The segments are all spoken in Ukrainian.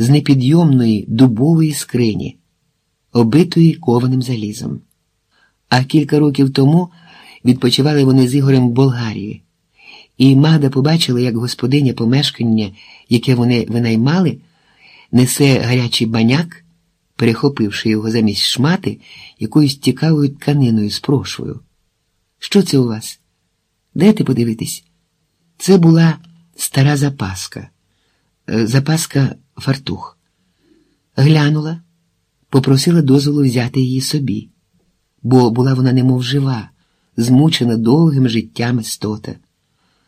з непідйомної дубової скрині, обитої кованим залізом. А кілька років тому відпочивали вони з Ігорем в Болгарії, і Магда побачила, як господиня помешкання, яке вони винаймали, несе гарячий баняк, перехопивши його замість шмати якоюсь цікавою тканиною з прошвою. Що це у вас? Дайте подивитись. Це була стара запаска, Е, запаска фартух. Глянула, попросила дозволу взяти її собі, бо була вона немов жива, змучена довгим життям істота.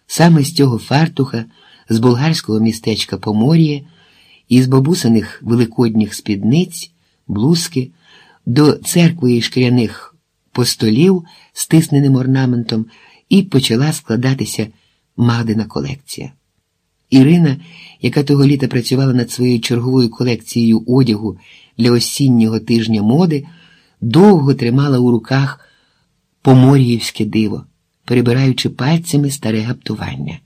Саме з цього фартуха, з болгарського містечка Помор'я і з бабусиних великодніх спідниць, блузки, до церкви і шкіряних постолів з тисненим орнаментом, і почала складатися Магдина колекція. Ірина, яка того літа працювала над своєю черговою колекцією одягу для осіннього тижня моди, довго тримала у руках помор'ївське диво, перебираючи пальцями старе гаптування.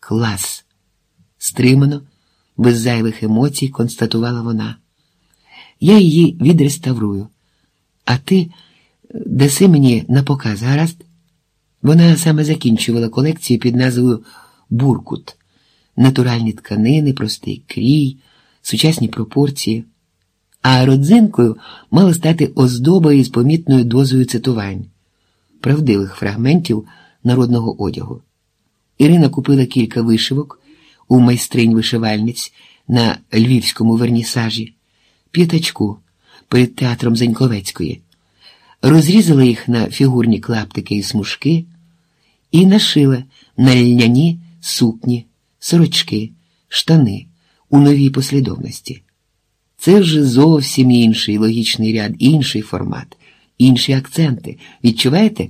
Клас! Стримано, без зайвих емоцій, констатувала вона. Я її відреставрую, а ти даси мені на показ, гаразд? Вона саме закінчувала колекцію під назвою Буркут, натуральні тканини, простий крій, сучасні пропорції. А родзинкою мала стати оздоба із помітною дозою цитувань, правдивих фрагментів народного одягу. Ірина купила кілька вишивок у майстринь вишивальниць на львівському вернісажі, п'ятачку перед театром Заньковецької, розрізала їх на фігурні клаптики і смужки і нашила на льняні сукні, сорочки, штани у новій послідовності. Це вже зовсім інший логічний ряд, інший формат, інші акценти. Відчуваєте?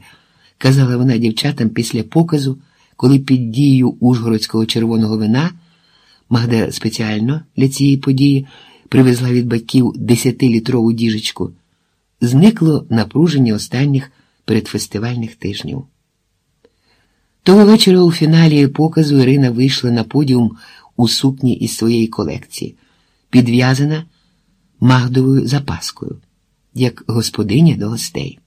казала вона дівчатам після показу, коли під дією ужгородського червоного вина Магда спеціально для цієї події привезла від батьків десятилітрову діжечку. Зникло напруження останніх передфестивальних тижнів. Того вечора у фіналі показу Ірина вийшла на подіум у сукні із своєї колекції, підв'язана Магдовою запаскою, як господиня до гостей.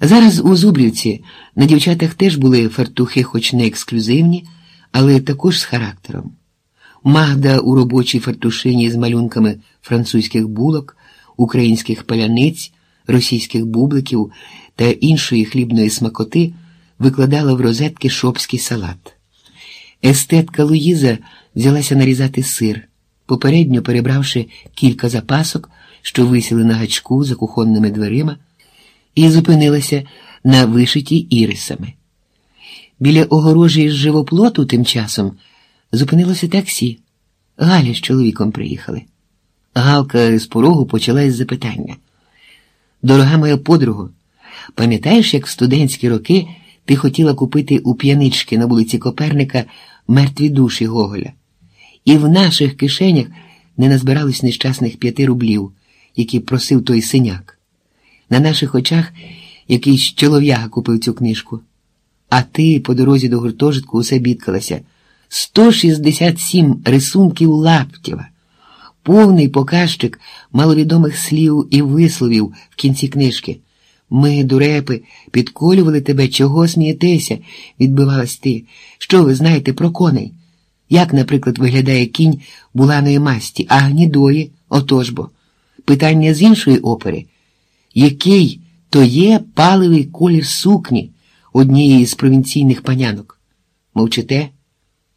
Зараз у Зубрівці на дівчатах теж були фартухи, хоч не ексклюзивні, але також з характером. Магда у робочій фартушині з малюнками французьких булок, українських паляниць, російських бубликів та іншої хлібної смакоти викладала в розетки шопський салат. Естетка Луїза взялася нарізати сир, попередньо перебравши кілька запасок, що висіли на гачку за кухонними дверима, і зупинилася на вишиті ірисами. Біля огорожі з живоплоту тим часом зупинилося таксі. Галя з чоловіком приїхали. Галка з порогу почала із запитання. Дорога моя подруга, пам'ятаєш, як в студентські роки ти хотіла купити у п'янички на вулиці Коперника мертві душі Гоголя, і в наших кишенях не назбиралось нещасних п'яти рублів, які просив той синяк. На наших очах якийсь чолов'яга купив цю книжку. А ти по дорозі до гуртожитку усе бідкалася. 167 рисунків Лаптєва, повний показчик маловідомих слів і висловів в кінці книжки. Ми, дурепи, підколювали тебе, чого смієтеся, відбивалась ти. Що ви знаєте про коней? Як, наприклад, виглядає кінь буланої масті, а гнідої, отож бо. Питання з іншої опери. Який то є паливий колір сукні однієї з провінційних панянок? Мовчите?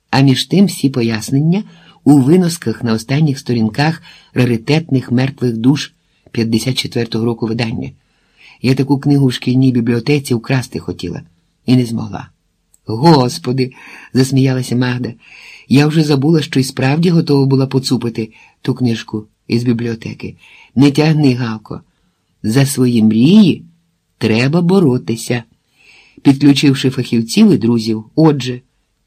А між тим всі пояснення у виносках на останніх сторінках раритетних мертвих душ 54-го року видання. Я таку книгу в шкільній бібліотеці украсти хотіла і не змогла. Господи, засміялася Магда. Я вже забула, що й справді готова була поцупити ту книжку із бібліотеки. Не тягни, Галко. За свої мрії треба боротися. Підключивши фахівців і друзів, отже,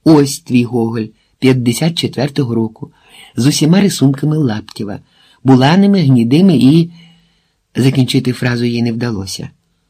ось твій Гоголь 54-го року, з усіма рисунками Лаптєва, буланими, гнідими і. Закінчити фразу їй не вдалося.